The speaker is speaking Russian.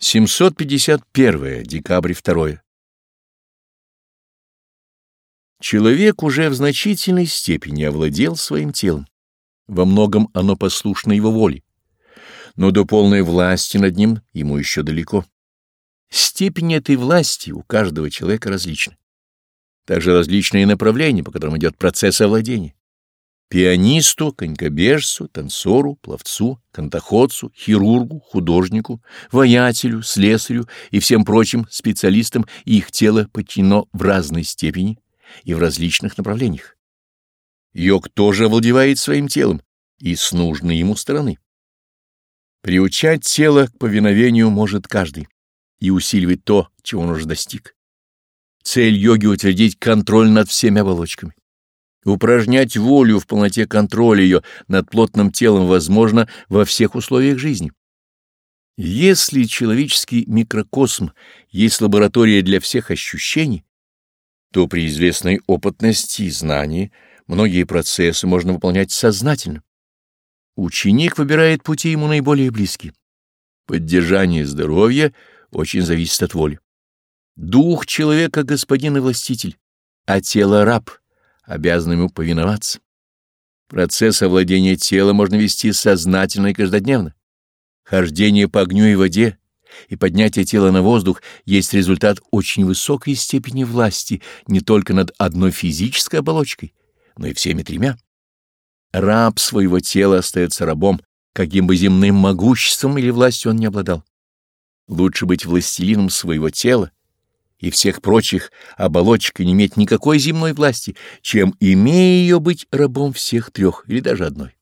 751 декабрь 2 Человек уже в значительной степени овладел своим телом. Во многом оно послушно его воле. Но до полной власти над ним ему еще далеко. Степень этой власти у каждого человека различна. Также различные направления, по которым идет процесс овладения. Пианисту, конькобежцу, танцору, пловцу, кантоходцу, хирургу, художнику, воятелю, слесарю и всем прочим специалистам их тело подчинено в разной степени и в различных направлениях. Йог тоже овладевает своим телом и с нужной ему стороны. Приучать тело к повиновению может каждый и усиливать то, чего он уже достиг. Цель йоги — утвердить контроль над всеми оболочками. Упражнять волю в полноте контроля ее над плотным телом возможно во всех условиях жизни. Если человеческий микрокосм есть лаборатория для всех ощущений, то при известной опытности и знании многие процессы можно выполнять сознательно. Ученик выбирает пути ему наиболее близкие. Поддержание здоровья очень зависит от воли. Дух человека — господин и властитель, а тело — раб — обязан ему повиноваться. Процесс овладения тела можно вести сознательно и каждодневно. Хождение по огню и воде и поднятие тела на воздух есть результат очень высокой степени власти не только над одной физической оболочкой, но и всеми тремя. Раб своего тела остается рабом, каким бы земным могуществом или властью он не обладал. Лучше быть властелином своего тела, и всех прочих оболочек и не иметь никакой земной власти, чем, имея ее, быть рабом всех трех или даже одной.